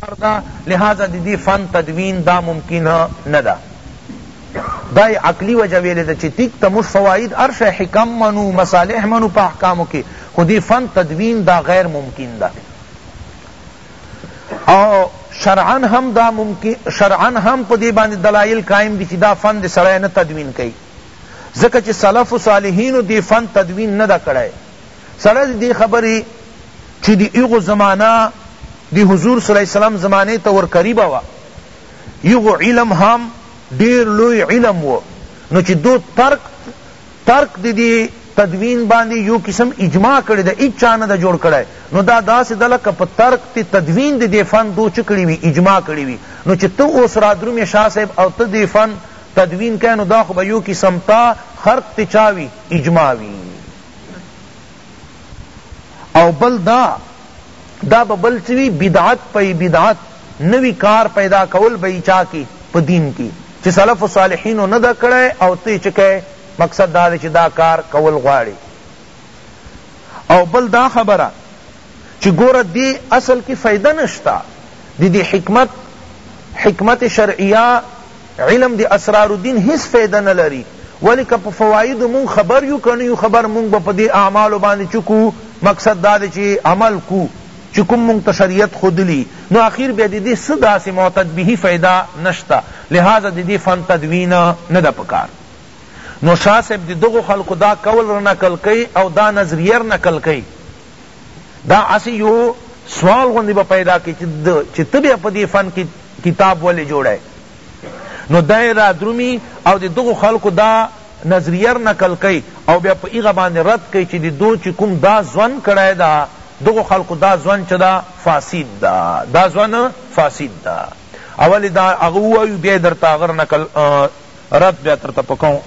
کار ده لهذا د دې فن تدوین دا ممکن نه ده دا یې عقلی وجه ویلې ده چې تیک ته موږ فواید هر شی حکم منو مصالح منو په احکامو کې خو دې فن تدوین دا غیر ممکن ده او شرعا هم دا ممکن شرعا هم په دې باندې دلایل قائم دي چې دا فن د سړی نه تدوین کوي ځکه چې سلف صالحینو دې فن تدوین نه ده کړی سره د دې خبرې چې د هغو زمانه د حضور صلی الله علیه وسلم زمانې ته ور قریبه وه، هغو علم هم ډېر لوی علم و، نو چې دو ترک ترک د دې تدوین باندې یو قسم اجماع کړې ده، هیچا نه ده جوړ کړی، نو دا داسې ده لکه په ترک د تدوین د دې فن دو څه کړي وي؟ اجماع کړې وي، نو چې ته اوس رادرومې شاه صاحب او ته دې فن تدوین کوې، نو دا خو به یو قسم تا خرق د چا وي؟ اجماع وي. او بل دا دا به بل سوی بدعت پی بدعت نوی کار پیدا کول بی چا کی په دین کی چی سلف صالحینو نه دا کړی او تی چکه مقصد دا دی چی دا کار کول غواړی او بل دا خبره چی گوره دی اصل کی فیده نشتا دی دی حکمت حکمت شرعیه علم د اسرار الدین هیڅ فایده نه لری ولی که په فوایدو مونږ خبر یو که نه یو خبر مونږ به په دی اعمالو باندی چه کو مقصد دا دی چه عمل کو چه کوم مونږ ته شریعت ښودلی نو اخیر بیا د دی څه داسی معتد به فایده نشته لهذا د دی فن تدوین نه ده پکار نو شاه صاحب د دغو خلقو دا قول رنقل کئ او دا نظریه رنقل کئ دا هسی یو سوال غوندی به پیدا کی چی ته بیا په دی فن کی کتاب ولی جوړی نو دای رادرومی او د دغو خلکو دا نظریه نقل کئی او بیا په هغه باندی رد کئی چی د دو چی کوم دا ژوند کړی دا دغو خلکو دا ژوند چه دا فاسد دا دا ژوند فاسد دا اولی دا هغه ووایو بیا درته هغه نقل رد بیا درته په کوم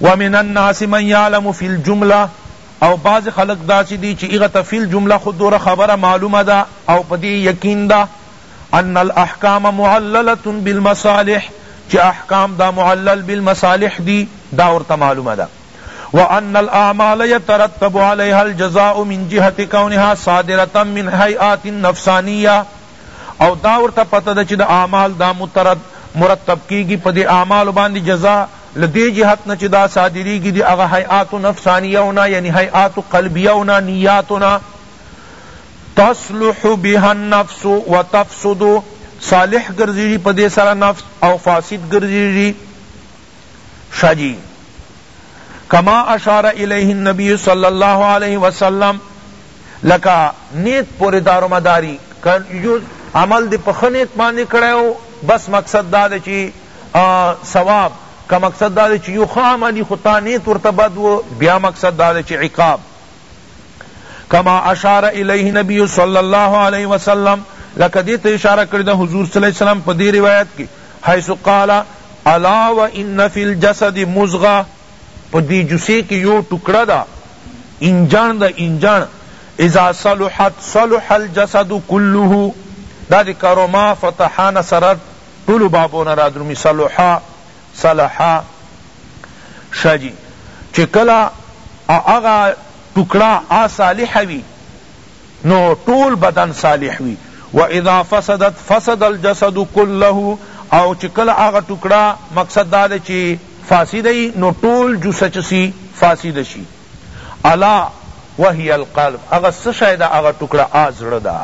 ومن الناس من يعلم في الجمله او بعضی خلق داسی دی چی هغه ته فی الجمله خو دوره خبره معلومه ده او په دی یقین ده ان الاحکام معللة بالمصالح چی احکام دا معلل بالمصالح دی دا ورته معلومه ده وان الاعمال یترتب علیها الجزاء من جهة کونها صادرة من هیئات نفسانیة او دا ورته پته ده چی د اعمال دا مرتب کیږی په دی اعمالو باندی جزا له دې جهت نه چې دا صادرېږي د هغه هیئاتو نفسانیو نه یعنی هیئاتو قلبیو نه، نیاتو نه، تصلح بها النفس و تفسد صالح ګرځېږي په دې سره نفس او فاسد ګرځېږي. شه جي. کما اشار الیه النبی صلی الله علیه وسلم لکه نیت پورې دارومداري که عمل دې په ښه نیت باندې کړی وو بس مقصد دا دی چې ثواب که مقصد دا دی چی یو ښه عمل وی خو تا نیت ورته بد وو بیا مقصد دا دی چی عقاب کما اشار الیه نبی صلی الله علیه وسلم لکه دې ته اشاره کړې ده حضور صلی الله علیه وسلم په دې روایت کې حیث قال الا وان فی الجسد مزغه په دې جسې کې یو ټوکړه ده انجان ده انجان اذا صلحت صلح الجسد كله دا دې کروما فتحان سرت ټولو بابو نه رادرومي صلح صلح شه جي چي کله هغه ټوکړه ا صالحه وي نو ټول بدن صالح وي و اذا فسدت فسد الجسد کله او چي کله هغه ټوکړه مقصد دا ده چي فاسده يي نو ټول جسه چه سي فاسده شي الا وهي القلب هغه څه شی ده هغه ټوکړه ا زړه ده.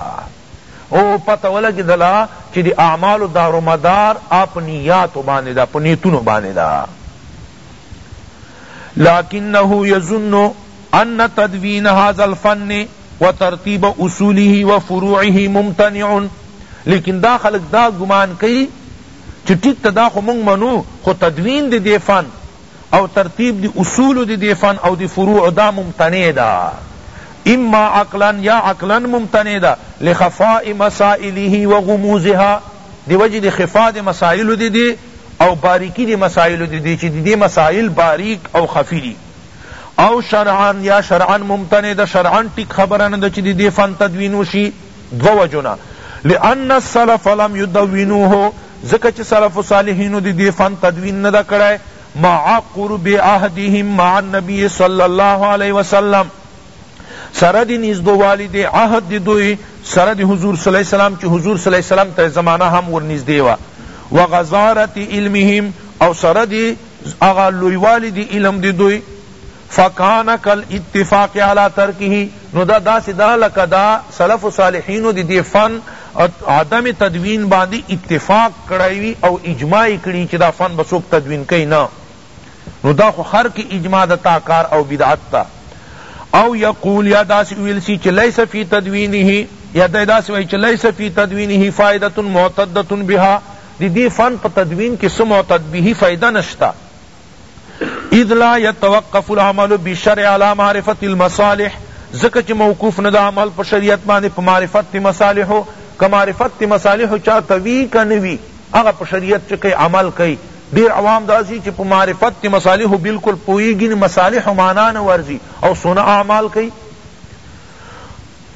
او پته ولګیدله چی د اعمالو دارومدار په نیاتو باندې ده په نیتونو باندې ده لکنه یظن ان تدوین هذا الفن وترتیب اصوله وفروعه ممتنع لیکن دا خلق دا گمان کئی چی ٹھیک تا دا خو منگ منو خو تدوین دی دی فن او ترتیب د اصولو د دې فن او د فروعو دا ممتنع ده اما عقلا یا عقلا ممتنع ده لخفاء مسائله و غموضها د وجې د خفاء د مسائلو د دې او باریکی د مسائلو د دې چی د دې مسائل باریک او خفی دی او شرعا یا شرعا ممتنع ده شرعا ټیک خبره نه ده چی د دې فن تدوین وشی دوه وجو نه، لأن السلف لم يدونوه، ځکه چه سلف صالحینو د دې فن تدوین نه ده کړی، مع قرب عهدهم مع النبی صلی الله علیه وسلم، سره د نزدوالي د عهد د دوی سره د حضور صلی الله علیه وسلم، چه حضور صلی الله علیه وسلم ته زمانه هم ورنزدې وه، وغزارة علمهم، او سره د هغه لویوالي د علم د دوی، فکان کالاتفاق علی ترکه نو دا داسې ده لکه د سلف صالحینو د دې فن عدم تدوین باندې اتفاق کړی وي او اجماع یې کړي چې دا فن به څوک تدوین کوي نه نو دا خو هر کې اجماع ده تا کار او بدعت ته او یقول یا داسی ویل سی چی لیس فی تدوینه یا داسی ویل چی لیس فی تدوینه فائدت معتدت بها دی دی فن پا تدوین کی سمعتد به فائدہ نشتا اذ لا يتوقف العمل بالشرع على معرفة المصالح ځکه چې موقوف نه ده عمل په شریعت باندې په معرفت د مصالحو که معرفت د مصالحو چاته وي که نه وي هغه په شریعت چې کوي عمل کوي ډیر عوام داسي چې په معرفت د مصالحو بالکل پوهیږي مصالحو معنا نه ورځي او څونه اعمال کوي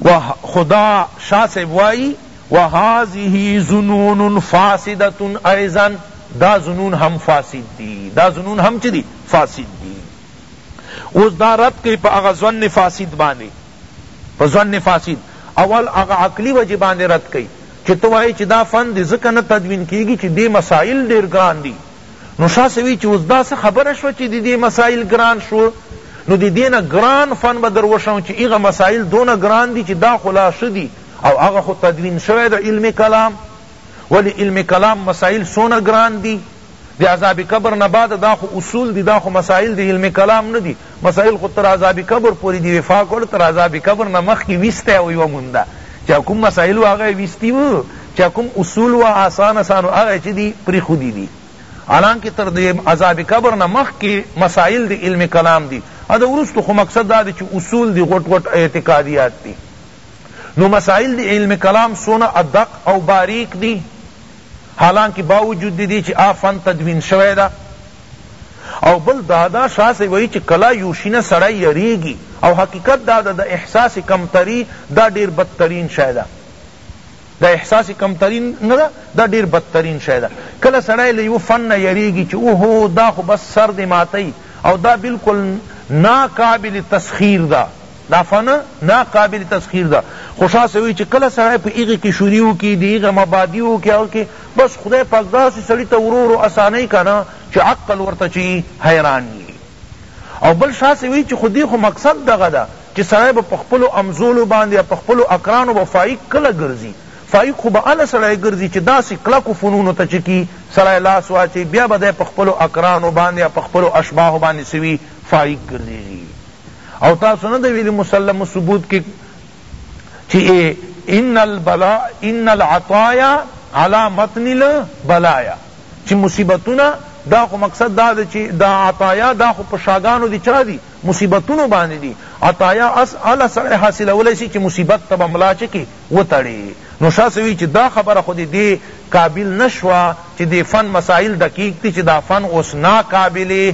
وه خو دا شاه صاحب وایی وهذه ظنون فاسدة ایضا دا ظنون هم فاسد دی دا ظنون هم چه دی فاسد دی اوس دا رد کئی په هغه ظن فاسد باندی په ظن فاسد اول هغه عقلی وجه باندی رد کئی چه ته وایی چه دا فن دی ځکه نه تدوین کیږی چه دی مسایل ډیر ګران دی نو شاه سوی چی اوس دا څه خبره شوه چی د دی مسایل ګران شو نو د دی نه ګران فن به در وښم چی هغه مسایل دونه ګران دی چی دا خو لا ښه دی او هغه خو تدوین شوی ده علم کلام ولی علم کلام مسایل څونه ګران دی د عذاب قبر نه بعد دا خو اصول دی دا خو مسایل د علم کلام نه دی مسایل خو تر عذاب قبر پوری دی وفاق ول تر عذاب قبر نه مخکی ویستی او یوه مونده چا کوم مسایل وه هغه یې ویستی وو چا کوم اصول وه آسان آسان هغه یې چه دی پریښودی دی حالانکه تر دی عذاب قبر نه مخکی مسایل دی علم کلام دی او د وروسته خو مقصد دا دی چه اصول دی غټ غټ اعتقادیات دی نو مسایل دی علم کلام څونه ادق او باریک دی حالانکه باوجود ددی چه آ فن تدوین شوی ده او بل داده شاسی وایی چی کلا یوشینه سړی یریږی او حقیقت داده د احساس کمتری دا ډیر بد ترین شی ده دا احساس کمتری نه ده دا ډیر بد ترین شی ده کله سړی له یو فن نه یریږی چی اوهو دا خو بس سر دی ماتی او دا بلکل نا قابل تسخیر ده دا فنا نا قابل تسخیر ده خو شاه صاحب وی چی کله سړی په هغه کی شوریو کی دی هغه مبادیو کی هغه کی بس خدای پاک داسی سړی ته ورو ورو اسانی کنه چی عقل ورته چی حیران یی او بل شاه صاحب وی چی خو دی خو مقصد دغه ده چی سړی به په خپلو امزولو باندی یا په خپلو اکرانو به فایق کله ګرځی فایق خو به هله سړی ګرځی چی داسی کلکو فنونو ته چی کی سړی لاس واچوی بیا به دی په خپلو اکرانو باندی یا په خپلو اشباحو باندی څه وی فایق ګرځیږی او تاسو نه ده ویلی مسلم ثبوت کی چی اے ان البلا ان العطایا علی متن البلایا چی مصیبتونه دا خو مقصد دا ده چی دا عطایا دا خو په شاګانو دی چا دی مصیبتونو باندې دی عطایا اس اله سره حاصلولی سی چی مصیبت ته به ملا چکی وتړی نو شاه سوی چی دا خبره خو دی قابل نشوه چی دی فن مسائل دقیق دی چی دا فن اوس ناقابل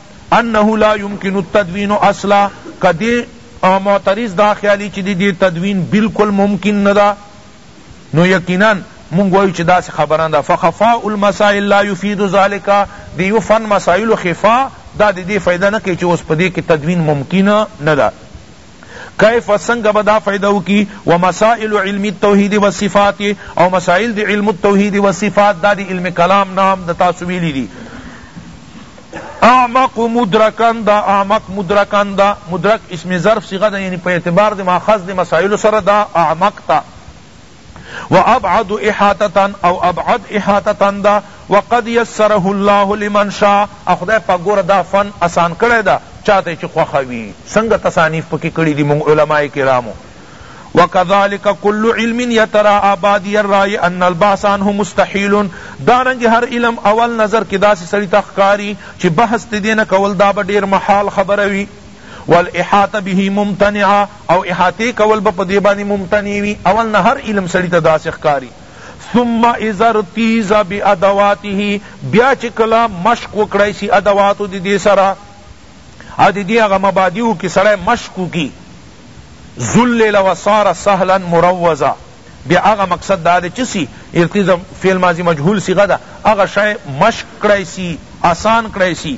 انه لا يمکن التدوين اصلا که دې معترض دا خیال وي چې د دې تدوین بالکل ممکن نه ده نو یقینا مونږ وایو چې داسې خبره نه ده فخفاء المسائل لا يفيد ذلك د یو فن مسائلو خفا دا د دې فایده نه کوي چې اوس په دې کې تدوین ممکن نه ده کیف څنګه به دا فائده وکی ومسائل علم التوحید والصفات او مسائل دی علم التوحید والصفات دا دی علم کلام نه هم د تاسو ویلی دی اعمق مدرکن دا اعمق مدرکن دا مدرک اسم ظرف صیغه دا یعنی په اعتبار دی ماخذ دی مسائل سره دا اعمق تا و ابعد احاطتا او ابعد احاطتا ده وقد یسره الله لمن شاء او خدای پاک ګوره دا فن اسان کړی ده چاته چی خوښه وی څنګه تصانیف پکی کړی دی مونږ علماء کرامو وکذلک کل علم یتراء بادی الرای ان البحث عنه مستحیل دارنګ هر علم اول نظر کې داسې سړی ته ښکاري چې بحث دې نه کول دا به ډیر محال خبره وي والاحاطه به ممتنعه او احاطې کول به په دې باندې ممتنع وي اول نه هر علم سړي ته داسې ښکاري ثم اذا ارتیز بادواته بیا چې کله مشق وکړای شي ادواتو د دې سره او د دې هغه مبادیو کې سړی مشق وکړي ذلل وصار سهلا مروزا بیا هغه مقصد دا دی چې سی ارتیز فعل ماضی مجهول صیغه ده هغه شی مشق کړای شي آسان کړای شي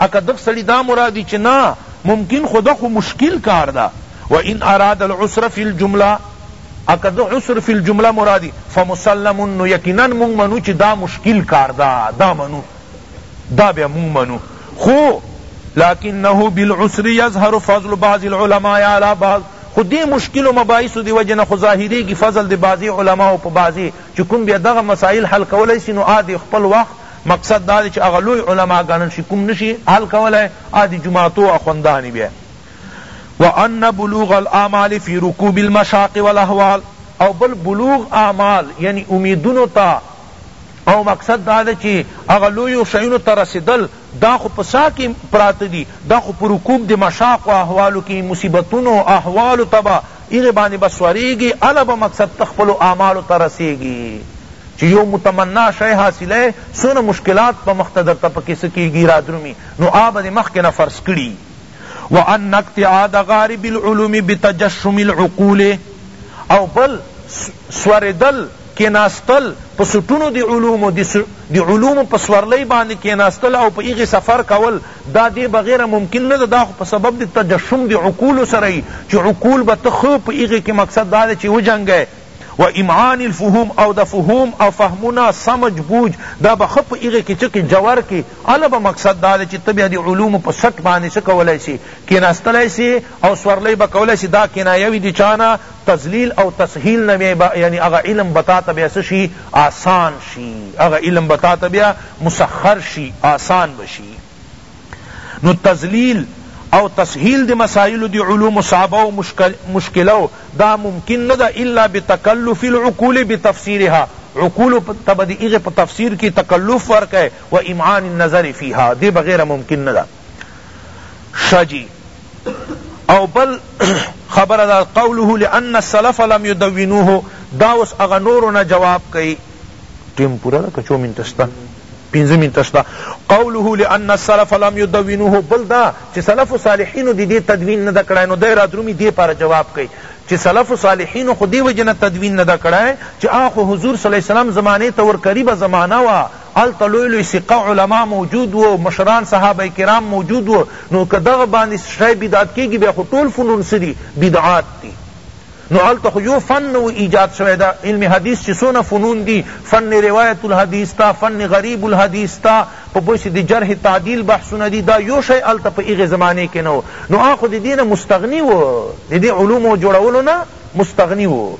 اکه دغ سړی دا مرادی چه نا ممکن خو دا خو مشکل کار ده و ان اراد العسر فی الجملہ اکه د عسر فی الجملہ مرادی فمسلم نو یقینا مونږ منو چه دا مشکل کار ده دا منو دا بیا مونږ منو خو لکنه بالعسر یظهر فضل بعض العلماء علی بعض خو دی مشکل و مباحثو دی وجه نه خو ظاهریږی فضل د بعضی علماء په بعضی چه کوم بیا دغه مسایل حل کولای سی نو آ د خپل وخت مقصد دا دی چی هغه لوی علماء ګڼل شی کوم نشی حل کولای هغه دی جماعتو اخوندانی بیا وان بلوغ الامال فی رکوب المشاق والاحوال او بل بلوغ اعمال یعنی امیدونو تا او مقصد دا دی چی هغه لویو شیونو ته رسیدل دا خو په څا کی پراته دی دا خو په رکوب دی مشاق و احوالو کی مصیبتونو احوالو ته به هغه باندې به سورېږې هله به مقصد ته خپلو اعمالو ته رسېږې چې یو متمنا شی حاصلوې څونه مشکلات په مخته درته پکې څه کېږي رادرومي نو هغه به دې مخکې نه فرض کړي وان اقتعاد غارب العلوم بتجشم العقول او بل سورېدل کېناستل په سټونو د علومو د علومو په سورلۍ باندې کېناستل او په هغې سفر کول دا دې بغیره ممکن نه ده، دا خو په سبب د تجشم د عقولو سره وي چې عقول به ته ښه په هغې کې مقصد دا دی چې وجنګی و امعان الفهوم او د فهوم او فهمونه سمج بوج دا به ښه په هغې کې څه کړې جور کړې هله به مقصد دا دی چې ته بیا د علومو په سټ باندې څه کولای سې کېناستلای سې او سورلۍ به کولای سې دا کنایه وي د چا نه تذلیل او تسهیل نه وی به یعنی هغه علم به تاته بیا څه شی آسان شی هغه علم به تاته بیا مسخر شی آسان به شی نو تذلیل او تسهیل دی مسائل دی علوم صعبه او مشکله دا ممکن نه ده الا بتکلف العقول بتفسیرها عقول ته به دی هغه په تفسیر کی تکلف ورکه و امعان النظر فیها دی بغیر ممکن نه ده شه جی او بل خبر دا قوله لان السلف لم يدونوه دا اس اغا نورو نا جواب کئی ٹیم پورا دا کچو منت شتا پینزه منت شتا قوله لان السلف لم يدونوه بل دا چی سلف صالحین دی دی تدوین ندا کڑای نو دی را درومی دی پار جواب کئی چی سلف صالحین خو دی وجنا تدوین ندا کڑای چی آخو حضور صلی اللہ علیہ وسلم زمانے تور قریب زمانہ وا هلته لوی لوی ثقه علماء موجود وو مشران صحابه کرام موجود وو نو که دغه باندی څه شی بدعت کیږی بیا خو ټول فنون څه دی بدعات دی نو هلته خو یو فن نه ایجاد شوی دا علم حدیث چی څونه فنون دی فن روایت الحدیث تا فن غریب الحدیث تا په بس دی جرح تعدیل بحثونه دی دا یو شی هلته په هغه زمانه کی نه نو هغه خو دی نه مستغنی وو دی علومو جوړولو نه مستغنی وو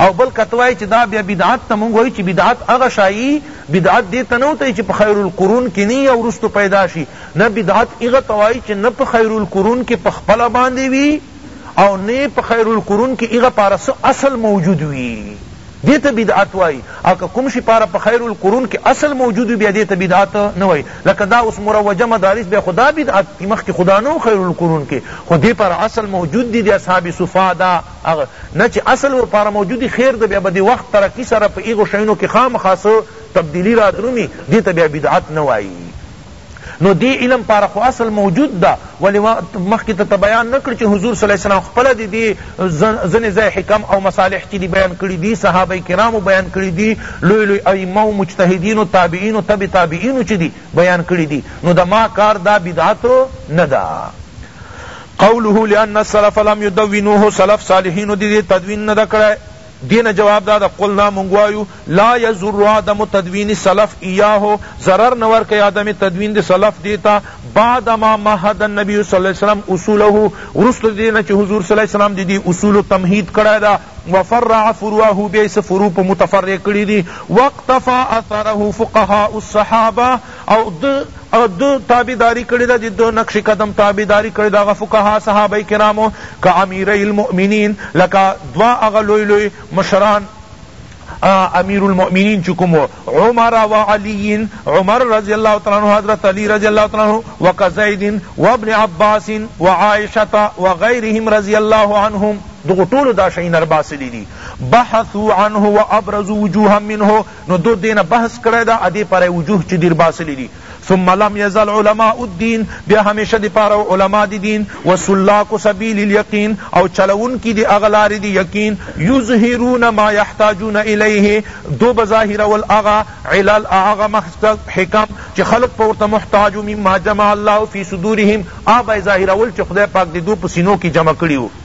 او بل که ته وایی چی دا بیا بدعت ته مونږ وایو چی بدعت هغه شایی بدعت دی ته نه وتایی چی په خیر القرون کی نه وی او رستو پیدا شی نه بدعت هغه ته وایی چی نه په خیر القرون کی پخپله باندی وی او نه یی په خیر القرون کی هغه پاره څه اصل موجود وی دی ته بدعت وایی او که کوم شی پاره په خیر القرون کی اصل موجود وی بیا دی ته بدعت نه وایی لکه دا اوس مروجه مدارس بیا خو دا بدعت دی مخکی خو دا نه وو خیر القرون کی خو دی پاره اصل موجود دی دی اصحاب صفا دا هغه نه چې اصل ورپاره موجود وي، خیر ده بیا به د وخت ترقي سره په هغو شیانو کې خامخا څه تبدیلي رادرومي، دې ته بیا بدعت نه وايي. نو دې علم لپاره خو اصل موجود ده، ولې ما مخکې درته بیان نه کړ چې حضور صلی الله علیه وسلم خپله د دې ځنې ځای حکم او مصالح چې دي بیان کړي دي، صحابه کرامو بیان کړي دي، لوی لوی ائمه و مجتهدینو، تابعینو، تبع تابعینو چې دي بیان کړي دي، نو د ما کار دا بدعت نه ده. قوله لأن السلف لم يدونوه سلف صالحینو دې دې تدوین نه ده کړی دې نه جواب دا ده قلنا مونږ وایو لا یضر عدم تدوین السلف ایاه ضرر نه ورکوي عدم تدوین د سلف دې ته بعدما مهد النبی صلی الله علیه وسلم اصوله وروسته د دې نه چې حضور صلی الله علیه وسلم دې دې اصولو تمهید کړی ده وفرع فروعه بیا یې څه فروع په متفرع کړي دي واقتفی اثره فقهاء الصحابه او د د تابع داری کړی ده د د نقش قدم تابع داری کړی ده هغه فقها صحابه کرامو که امیری المومنین لکه دوا هغه لوی لوی مشران امیر المؤمنین چی کوم عمر و علی عمر رضی اللہ تعالی عنہ حضرت علی رضی اللہ تعالی عنہ و کزید و ابن عباس و عائشۃ و غیرهم رضی اللہ عنہم دغه ټول دا شین ارباسلی دی بحثوا عنه وابرزوا وجوها منه نو دو دې نه بحث کړی ده ادې پاره وجوه چی دیر باسلی دی ثم لم یزل علماء الدین بیا همیشه دی پاره علماء دی دین و سلاک سبیل الیقین او چلون کی دی اغلار دی یقین یظهرون ما یحتاجون الیه دو بظاهر ول اغا علل اغا مخصد حکم چی خلق پورت محتاج مما جمع الله فی صدورهم آبا ظاهر ول چی خدای پاک دی دو پسینو کی جمع کړیو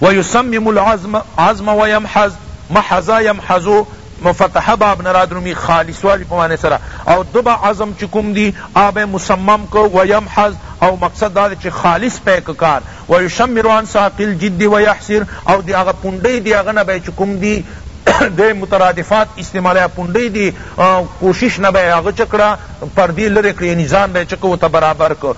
ويصمم العزم عزم ويمحض محض يمحض فتح باب نه رادرومي خالص والي په معنی سره او ده به عزم چي کوم دي هغه به مصمم که ويمحض او مقصد دا ده چي خالص پی که کار ويشمر عن ساق الجد ويحصر او د هغه پونډۍ د هغه نه به چي کوم دي دی مترادفات استعمالوی پونډۍ دی کوشش نه به هغه چه کړه پردی لری کړی یعنی ځان به چه که ورته برابر که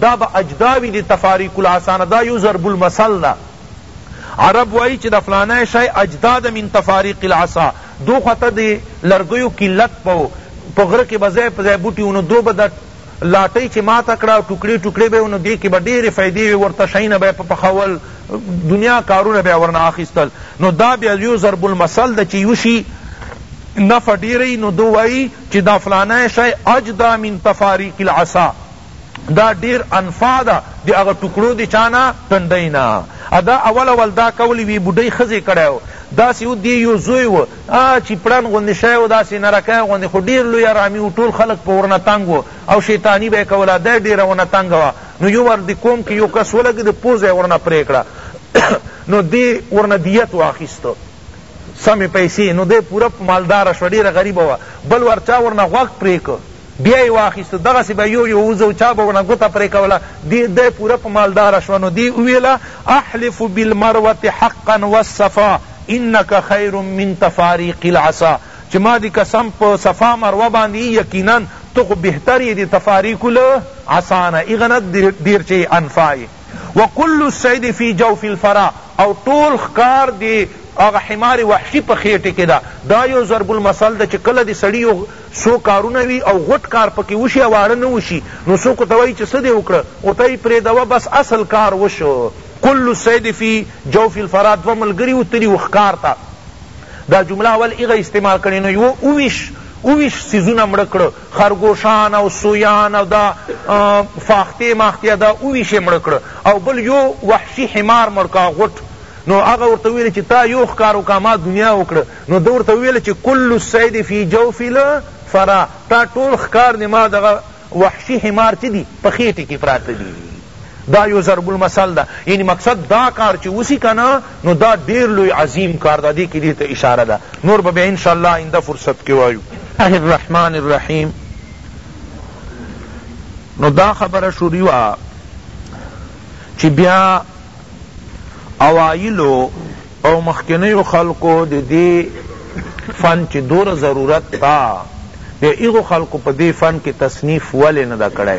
دا به اجدا وی دی تفاریق الاسانه دا یو ضرب المثل ده عرب وایی چی دا فلانی شای اجدا ده من تفاریق العصا دو خطه دی لرګیو قلت په په غره کی به ځای په ځای بوټی و نو دو به دا لاټی چی ماته کړه او ټوکړی ټوکړی به و نو دی کی به ډیری فایدی وی ورته شیونه به په پخول دنیا کارونه به ورنه اخیستل نو دا بیا یو ضرب المثل ده چی یو شی نفع ډیری نو دو وایی چی دا فلانی شای اجدا من تفاریق العصا دا ډیر انفع ده د هغه ټوکړو د چا نه ټنډی نه ا دا اول اول دا کول یوی بوډی ښځی کړی وو داسی وو دی یو زوی وو ا چی پړن غوندی شی وو داسی نرکی غوندی خو ډیر لوی ارامی وو ټول خلق په ورنه تنګ وو او شیطانی به یې کوله دی ډیره ورنه تنګه وه نو یو وار د قوم کی یو کس ولګید پوزه یې ورنه پری کړه نو دی ورنه دیت واخیست سمې پیسې نو دی پوره مالداره شو ډېره غریبه وه بل ور چا ورنه غوږ پرې کړ بیا یې واخیستو دغسې به یو یو وځه او چا به ورنه ګوته پرې کوله دی دی پوره په مالداره شوه نو دې وویل احلف بالمروة حقا والصفا انک خیر من تفاریق العصا چې ما دې قسم په صفا مروه باندې یی یقینا ته خو بهتر یې د تفاریق العصا نه ایغنه ډېر چې انفا یې وکل الصید فی جوف الفرا او ټول ښکار د هغه حمار وحشی په خیټی کی ده، دا یو ضرب المثل ده چی کله د سړی یو څو کارونه وی او غټ کار پکی وشی او اړه نه وشی نو څوک ورته وایی چی څه دی وکړه ورته وایی پریدوه بس اصل کار وشو کل الصید فی جوف الفرا دوه ملګری وو تلی وو ښکار ته دا جمله اول هغه استعمال کړی نو یوه اوویشت اوویشت څیزونه مړه کړه خرګوشان او سویان او دا فاخته ماخته دا وویشی مړه کړه او بل یو وحشی حمار مړ کا غټ نو هغه ورته وویل چی تا یو ښکار وکړه ما دنیا وکړه نو ده ورته وویل چی کل الصید فی جوف الفرا تا ټول ښکار دی ما دغه وحشی حمار چی دی په خیټی کی پراته دی دا یو ضرب المثل ده یعنی مقصد دا کار چی وسی کنه نو دا ډیر لوی عظیم کار ده دی کی دیتا اشاره ده نور به بیا ان شاء الله آئنده فرصت کی وایو الله الرحمن الرحیم نو دا خبره شروع وا چی بیا اوائلو او مخکنیو خلقو دی دی فن چی دور ضرورت تا بیا ایغو خلقو پا دی فن کی تصنیف ولی ندا کڑای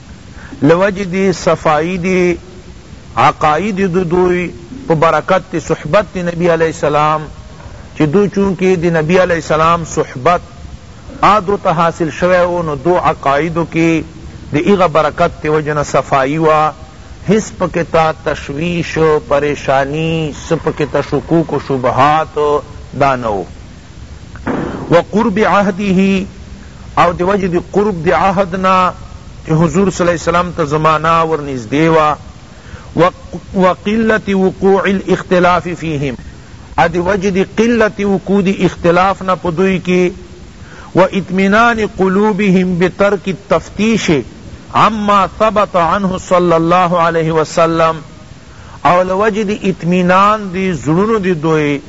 له وجې دې صفائی دې عقائد د دوئ په برکت دې صحبت د نبی علیه السلام چه دو چونکه د نبی علیه السلام صحبت آ دو ته حاصل شوئ ؤ نو دو عقائدو کې د هغه برکت دې وجې نه صفائی وه هیڅ پکې ته تشویش پریشانی څه پکې ته شکوک و شبہات دا نه وو. وقرب عهده او د وجه د قرب د عهد نه چه حضور صلی الله علیه وسلم ته زمانه ور نزدې وه وقلت وقوع الاختلاف فیهم او د وجه د قلت وقوع د اختلاف نه په دوی کی واطمینان قلوبهم بترک التفتیش عما ثبت عنه صلی الله علیه وسلم او لوجه دی اطمینان دی زړونو دی دوی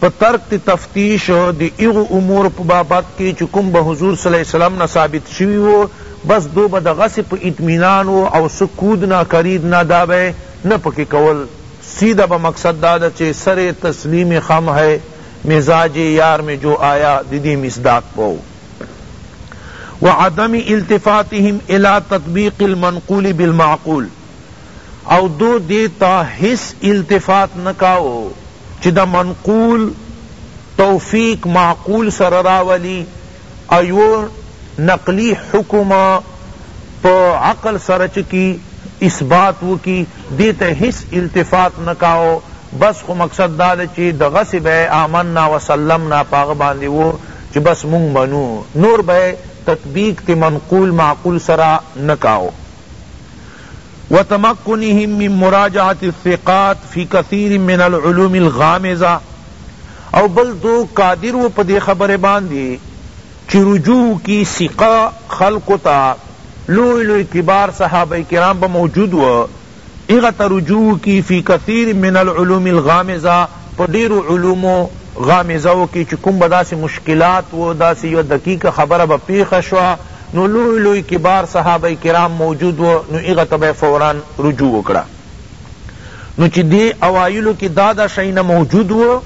په ترک د تفتیش د هغو امورو په بابت کی چه کوم به حضور صلی الله علیه وسلم نه ثابت شوی وو بس دو به دغسی په اطمینان وو او څه کود نه کرید نه دا به یې نه پکی کول سیده به مقصد دا ده چه سر تسلیم خم هئ مزاج یار مې جو آیا ددې مصداق په وعدم التفاتهم الی تطبیق المنقول بالمعقول او دو دې ته هیڅ التفات نه کاوه چی د منقول توفیق معقول سره راولی او یو نقلی حکم په عقل سره چه کی اثبات وکی دې ته هیڅ التفات نه کاوه بس خو مقصد دا ده چی دغسی به آمنا وسلمنا په هغه باندی وو چی بس مونږ منو نور به تطبیق ته منقول معقول سره نه کاوه. وتمکنهم من مراجعة الثقات فی کثیر من العلوم الغامضة او بل دو قادر وو په دې خبره باندې چی رجوع وکی ثقه خلقو ته لوی لوی کبار صحابه کرام به موجود وو هغه ته رجوع وکی فی کثیر من العلوم الغامضة په ډیرو علومو غامضه وو کی چی کوم به داسی مشکلات وو داسی یوه دقیقه خبره به پیښه شوه نو لوی لوی کبار صحابه کرام موجود وه نو هغه ته به یې فوراً رجوع وکړه نو چی دی اوایلو کی دا دا شیونه موجود وه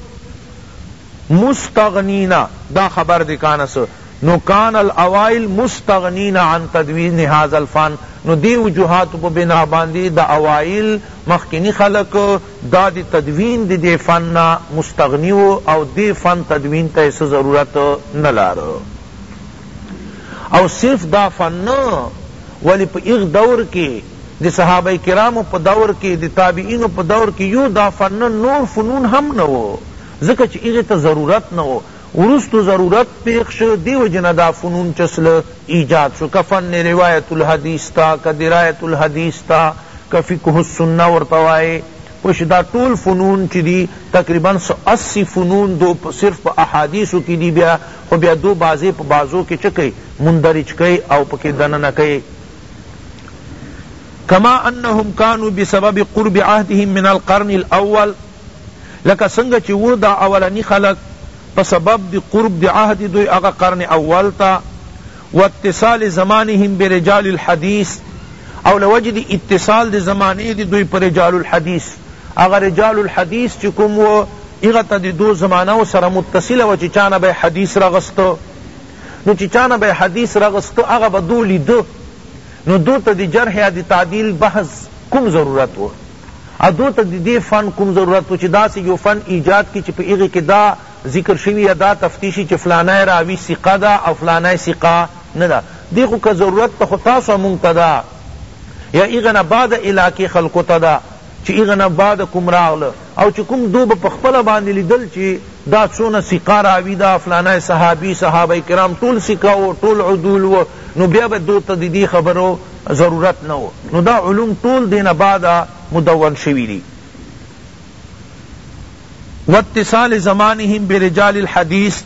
مستغنین دا خبر دی کانه څه نو کان الاوائل مستغنین عن تدوین هذا الفن نو دی وجوهاتو په بنا باندی د اوایل مخکنی خلق دا د تدوین د دی فن نه مستغنی وو او دی فن تدوین ته یې څه ضرورت نه لاره او صرف دا فن نه ولی په ایغ دور کی د صحابه کرامو په دور کی د تابعینو په دور کی یو دا فن نه نور فنون هم نه وو ځکه چی ایغی ته ضرورت نه وو وروسته ضرورت پیښ شو دی وجی نه دا فنون چسل ایجاد شو که فن روایت الحدیث تا که درایت الحدیث تا که فقه السنه ورته وایی پوه شی دا ټول فنون چی دی تقریبا اسی فنون دو صرف په احادیثو کی دی بیا خو بیا دو بازې په بازو کې چه کړي مندرج کړي او پکې دننه کړي کما انهم کانو بسبب قرب عهدهم من القرن الاول لکه څنګه چې وو دا اولنی خلق په سبب دی قرب دی عهد دوی هغه قرن اول ته واتصال زمانهم برجال الحدیث او له وجې د اتصال د زمانې د دوی په رجال الحدیث هغه رجال الحدیث چې کوم وو هغه ته د دو زمانه و سره متصله وه چې چا نه به یې حدیث راغسته نو چې چا نه به یې حدیث راغسته هغه به دو لیده نو دو ته د جرح یا د تعدیل بحث کوم ضرورت وو او دو ته د دې فن کوم ضرورت وو چې داسې یو فن ایجاد کړي چې په هغې کې دا ذکر شوی یا دا تفتیشی چی فلانی راوی ثقه ده او فلانی ثقه نه ده دی خو که ضرورت ته خو تاسو او مونږ ته ده یا هغه نه بعد علاقی خلقو ته ده چی هغه نه بعد کوم راغله او چی کوم دو به په خپله باندی لیدل چی دا څونه ثقه راوی ده فلانی صحابی صحابه کرام ټول ثقه وو ټول عدول وو نو بیا به دو ته ددی خبرو ضرورت نه وو نو دا علوم ټول دی نه بعد مدون شوی دی واتصال زمانهم برجال الحدیث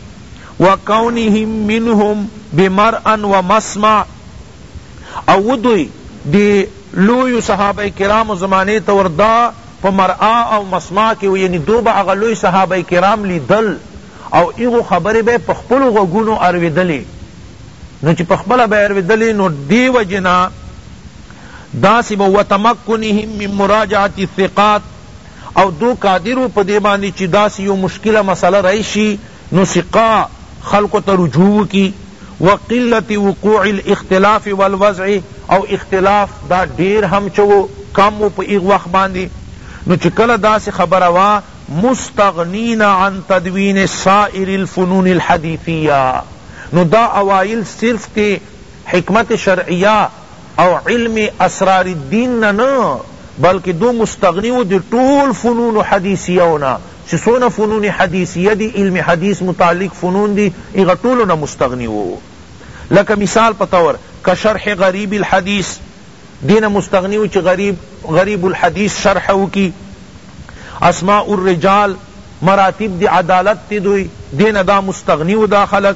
وکونهم منهم بمرءا ومسمع او ودوی دی لویو صحابه کرامو زمانه ته ور ده په مرآ او مسمع کی وه یعنی دو به هغه لوی صحابه کرام لیدل او هغو خبری به په خپلو غوږونو اوریدلی نو چی په خپله به یې اوریدلی نو دی وجی نه داسی به وتمکنهم من مراجعة الثقات او دو قادر وو په دې باندې چی داسی یو مشکله مسئله راشی نو ثقه خلقو ته رجوع وکی وقلة وقوع الاختلاف والوضع او اختلاف دا ډیر هم چه وو کم وو په هغه وخت باندې نو چه کله داسی خبره وه مستغنین عن تدوین سائر الفنون الحدیثیة نو دا اوایل صرف تی حکمت شرعیه او علم اسرار الدین نه نه بلکه دو مستغنی وو د ټول فنون حدیثیو نه چه څونه فنون حدیثیه دی علم حدیث متعلق فنون دی هغه ټولو نه مستغنی وو لکه مثال په طور که شرح غریب الحدیث دی نه مستغنی وو چه غریب غریب الحدیث شرح وکی اسماء الرجال مراتب دی عدالت تی دوی دی نه دا مستغنی وو دا خلق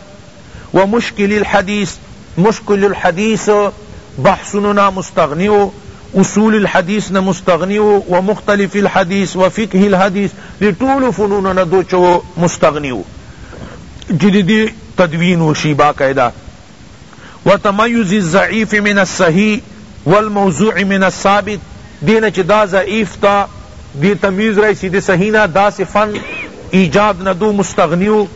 و مشکل الحدیث مشکل الحدیث بحثونو نه مستغنی وو اصول الحدیث نه مستغنی وو و مختلف الحدیث و فقه الحدیث دی ټولو فنونو نه دو چه وو مستغنی وو چه دی دی تدوین وشی باقاعده و تمیز الضعیف من الصحیح والموضوع من الثابت دی نه چه دا ضعیف تا دی تمیز رئیسی دی صحیح نه داسی فن ایجاد نه دو مستغنی وو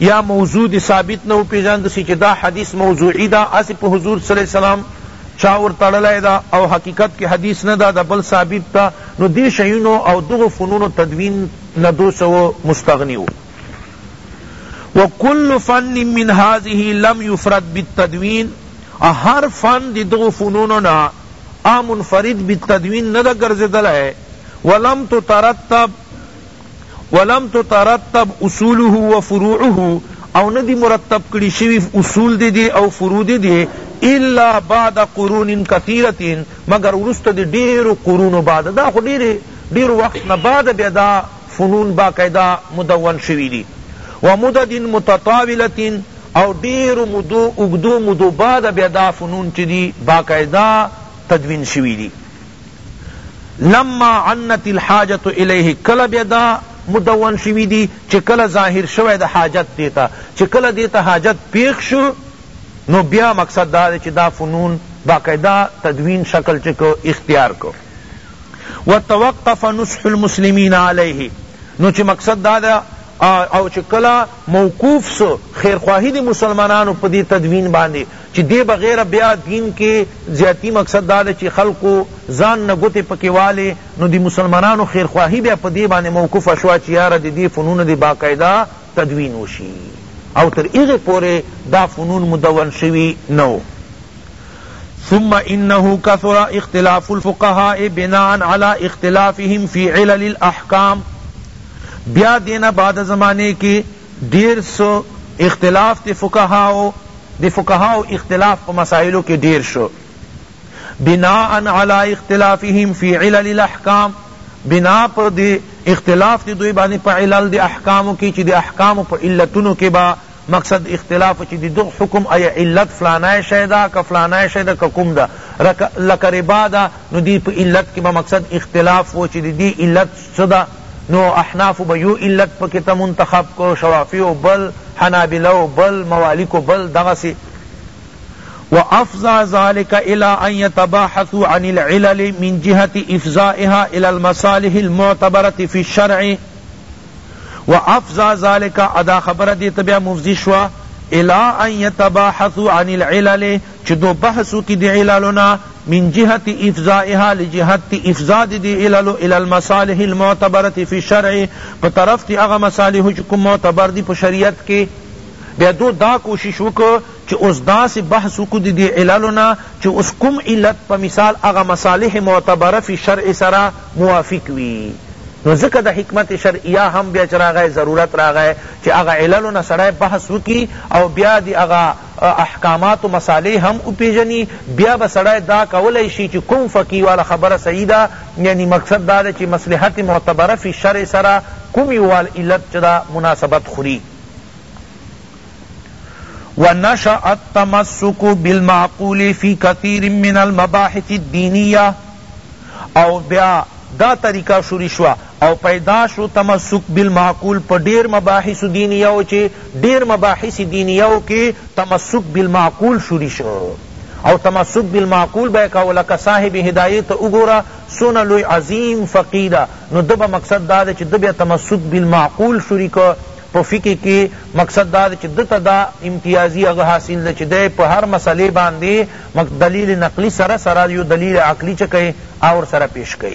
یا موضوع دی ثابت نه وپیژاند سی چی دا حدیث موضوعی ده هسی په حضور صلی الله علیه وسلم چا ور تړلی ده او حقیقت کی حدیث نه ده د بل ثابت ده نو دی شیونو او دغو فنونو تدوین نه دو سوو مستغنی وو وکل فن من هذه لم یفرد بالتدوین او هر فن دی دغو فنونو نه آ منفرد بالتدوین نه ده ګرځیدلی ولم تترتب ولم تترتب اصوله وفروعه او نه دی مرتب کړی شوی اصول د دی او فروع د دی الا بعد قرون کثیرة مگر وروسته د ډیرو قرونو بعد دا خو ډیر ډیر وخت نه بعد بیا دا فنون باقاعده مدون شوی دی ومدد متطاولة او ډیرو مدو اوږدو مدو بعد بیا دا فنون چی دی باقاعده تدوین شوی دی لما عنت الحاجة الیه کله بیا دا مدون شوی دی چی کله ظاهر شوی دا حاجت دیتا چی کله دیتا حاجت پیښ شو نو بیا مقصد دا دی چی دا فنون باقاعدہ تدوین شکل چی کو اختیار کو وتوقف نصح المسلمین علیه نو چی مقصد دا دا او چی کله موقوف سو خیرخواهی دی مسلمانانو پدی تدوین باندی چی دی بغیر بیا دین کی زیاتی مقصد دا ده چی خلقو ځان نه ګوتی پکی والی نو دی مسلمانانو خیرخواهی بیا په دی باندی موقوفه شوه چی یاره د دی فنون دی باقاعده تدوین وشی او تر هغی پوری دا فنون مدون شوی نه وو ثم انه کثر اختلاف الفقهاء بناء علی اختلافهم فی علل الاحکام بیا دی نه بعد زمانی کی ډیر سو اختلاف د فقهاؤ د فقهاؤ اختلاف په مسائلو کی ډیر شو بناء علی اختلافهم فی علل الاحکام بناء پر دی اختلاف دی دوی باندی په علل د احکامو کی چی د احکامو په علتونو کی به مقصد اختلاف وو چی د دغ حکم ایا علت فلانی شی ده که فلانی شی ده که کوم ده لکه ربا ده نو دی په علت کی به مقصد اختلاف وو چی د دی علت څه ده نو احنافو به يو علت پکې ته منتخب کو شوافيو بل حنابلو بل موالکو بل دغسې و افضا ذلک الی ان یتباحثو عن العلل من جهت افضائها الی المصالح المعتبرة فی الشرع و افضا ذلک ادا خبر دیت بیا مفضی شوا الی ان یتباحثو عن العلل چه دو بحث وکی دی عللو نه من جهت افضائها لجهت تی افضاء دی دی عللو الی المصالح المعتبرة فی الشرع په طرف تی هغه مصالحو چه کوم معتبر دی په شریعت کی بیا دو دا کوشش وکړ چه اوس داسی بحث وکړو دی دی عللو نه چه اوس کوم علت په مثال هغه مصالح معتبرة فی الشرع سره موافق وی نو ځکه د حکمت شرعیه هم بیا چه راغی ضرورت راغی چه هغه عللو نه سړی بحث وکی او بیا دی هغه احکاماتو مسالې هم وپېژني بیا به سړی دا کولای شي چې کوم فقیه واله خبره صحیح ده یعنی مقصد دا دی چې مصلحت معتبره فی الشرع سره کوم یو وال علت چې ده مناسبت خوري ونشأ التمسک بالمعقول فی کثیر من المباحث الدینیه او بیا دا طریقه شروع شوه او پیدا شو تمسک بالمعقول په ډیر مباحث دینیه و چه ډیر مباحث دینیه و کی تمسک بالمعقول شروع شو او تمسک بالمعقول به کاوه لکه صاحب هدایه ته وګوره څونه لوی عظیم فقیه ده نو ده به مقصد دا ده چه ده بیا تمسک بالمعقول شروع که په فقه کی مقصد دا ده چه ده ته دا امتیازی هغه حاصل ده چه دی په هر مسئله باندی دلیل نقلی سره سره یو دلیل عقلی چه کئ هغه ورسره پیش کئ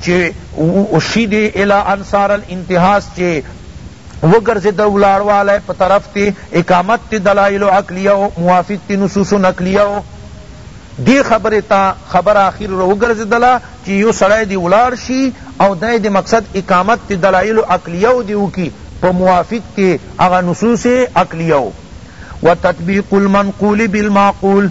چه وشی دی الی انصار الانتهاص چه وګرځی د ولاړوالی په طرف تی اقامت تی دلائل عقلیه او موافق تی نصوص نقلیه او دی خبری ته خبره اخیر راوګرځیدله چه یو سړی دی ولاړ شی او دی دی مقصد اقامت تی دلائل عقلیه او دی وکی په موافق تی هغه نصوص عقلیه او وتطبیق المنقول بالمعقول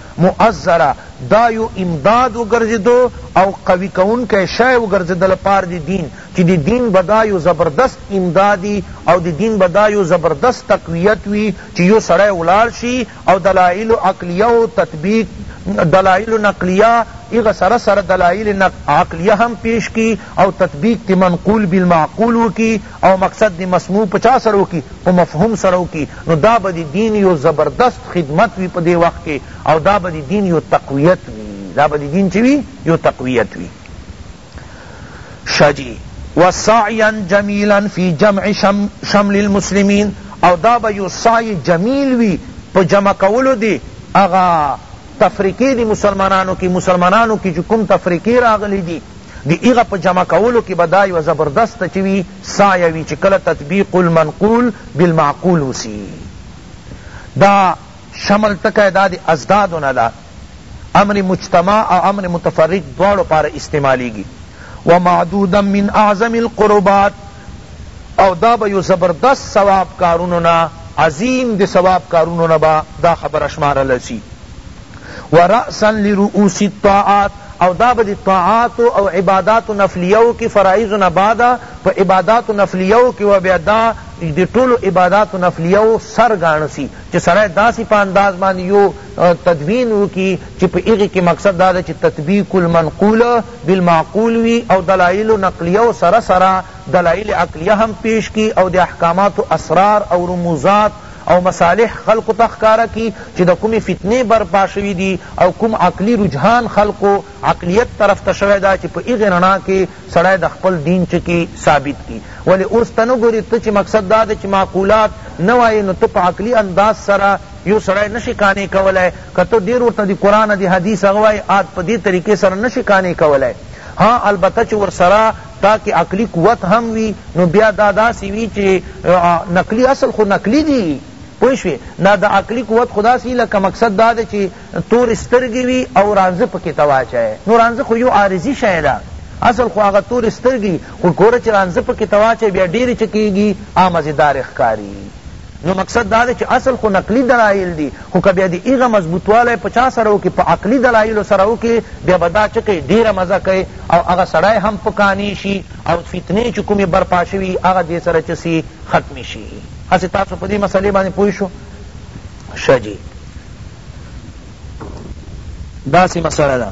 مؤزره دا یو امداد وګرځیدو او قوی کونکی شی وګرځیده لپاره د دین چی د دین به دا یو زبردست امدادی او د دین به دا یو زبردست تقویت وی چی یو سړی ولاړ شی او دلایل عقلیه او تطبیق دلایل نقلیه هغه سره سره دلایل عقلیه هم پیش کی او تطبیق د منقول بالمعقول وکی او مقصد دی مسموع په چا سره وکی په مفهوم سره وکی نو دا به دی دین یو زبردست خدمت وی په دی وخت کی او دا به دی دین یو تقویت وی دا به دی دین چی وی یو تقویت وی شجی وسعیا جمیلا فی جمع شم شمل المسلمین او دا به یو سعی جمیل وی په جمع کولو دی اغا تفرقې دي مسلمانانو کي مسلمانانو کي چي کوم تفرقې راغلي دي د هغه په جمع کولو کي به دا یوه زبردسته چي وي سعی وي چي کله تطبیق المنقول بالمعقول وسي دا شمل ټکی دا د اضدادو نه ده امر مجتمع او امر متفرق دواړو پاره استعمالیږي ومعدودا من اعظم القربات او دا به یو زبردست ثواب کارونو نه عظیم د ثواب کارونو نه به دا خبره شمارله سی و راسا لرؤوس الطاعات او دا به د طاعاتو او عباداتو نفلیو کی فرائضو نه بعد په عباداتو نفلیو کی به بیا دا د ټولو عباداتو نفلیو سر ګاڼه سی چی سړی داسی په انداز باندی یو تدوین وکی چی په هغی کی مقصد دا ده چی تطبیق المنقول بالمعقول وي او دلایلو نقلیو سره سره دلایل عقلیه هم پیش کړي او د احکاماتو اسرار او رموزات او مصالح خلقو ته ښکاره کړي چي د کومي فتنې برپا شوي دي او کوم عقلي رجحان خلقو عقلیت طرف ته شوی ده چي په هغي رڼا کي سړی د خپل دین چکي ثابت کړي ولي اوس ته نه ګوري ته چي مقصد دا ده چي معقولات نه وایې نو ته په عقلي انداز سره یو سړی نشی قانع کولای که ته ډیر ورته دی قرآن دی حدیث هغه وای آد په دی طریقه سره نشی قانع کولای ها البته چه ورسره تا کی عقلی قوت هم وی نو بیا دا داسی وی چه نقلی اصل خو نقلی دی پوه شوی دا د عقلی قوت خو داسی لکه مقصد دا ده چه تور سترګی وی او رانزه پکی ته واچای نو رانزه خو یو عارضی شی ده اصل خو هغه تور سترګی خو ګوره چه رانزه پکی ته واچای بیا ډیر چه کیږی آ مزیدار ښکاری نو مقصد دا دی چی اصل خو نقلی دلائل دی خو که بیا دی هغه مضبوطوالی په چا سره وکی په عقلی دلائلو سره وکی بیا به دا چه کئی ډیره مزه کئی او هغه سړی هم په قانع شی او فتنی چی کومی برپا شوی هغه دی سره چه سی ختمی شی هسی تاسو په دی مسئلی باندی پوه شو شه جی داسی مسئله ده